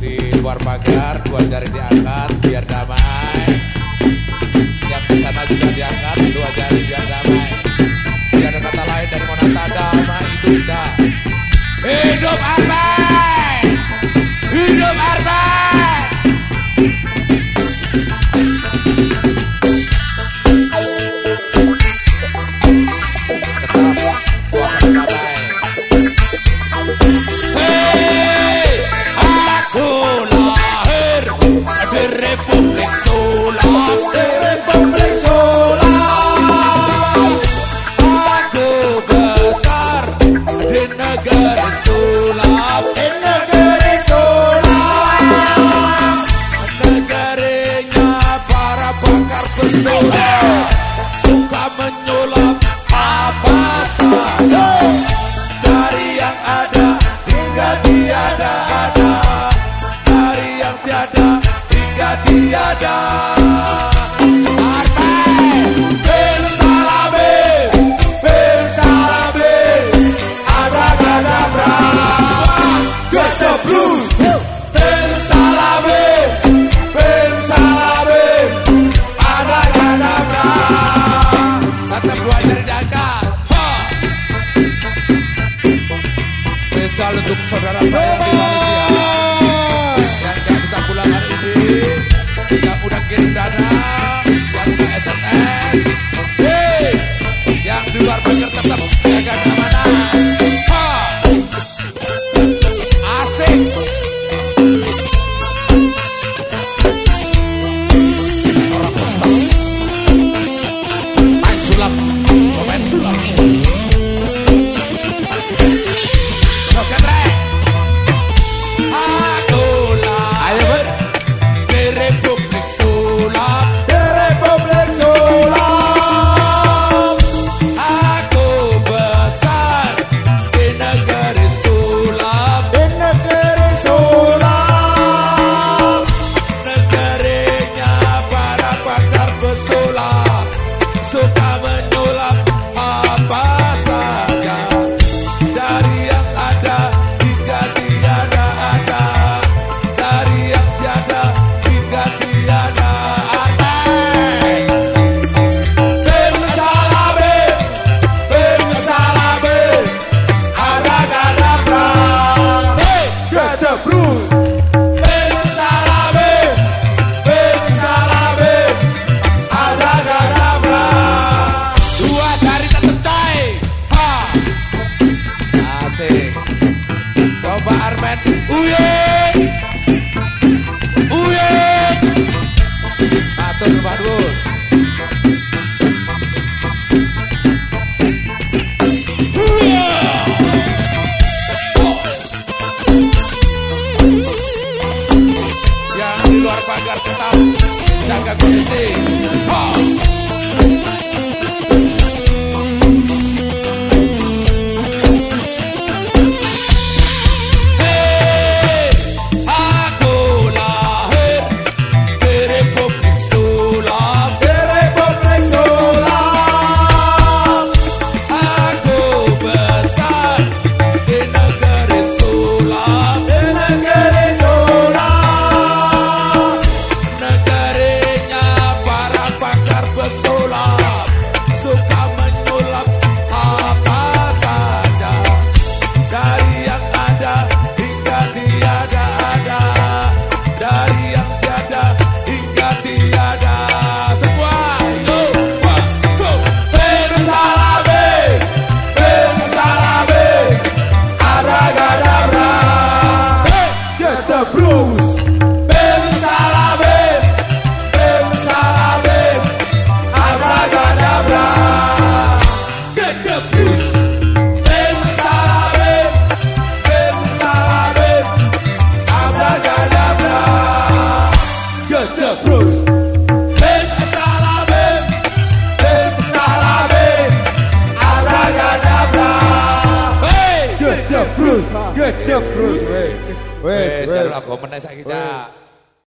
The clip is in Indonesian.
di luar pagar dua jari diangkat biar damai. pesulap Suka menyulap apa saja. Dari yang ada hingga tiada ada Dari yang tiada hingga tiada Saluduk saudara saya di Pak Armen uye. Uye. Atur Pak Dun. Yang di luar pagar tetap. Jaga kondisi Wis, wis. Aku menek saiki, Cak.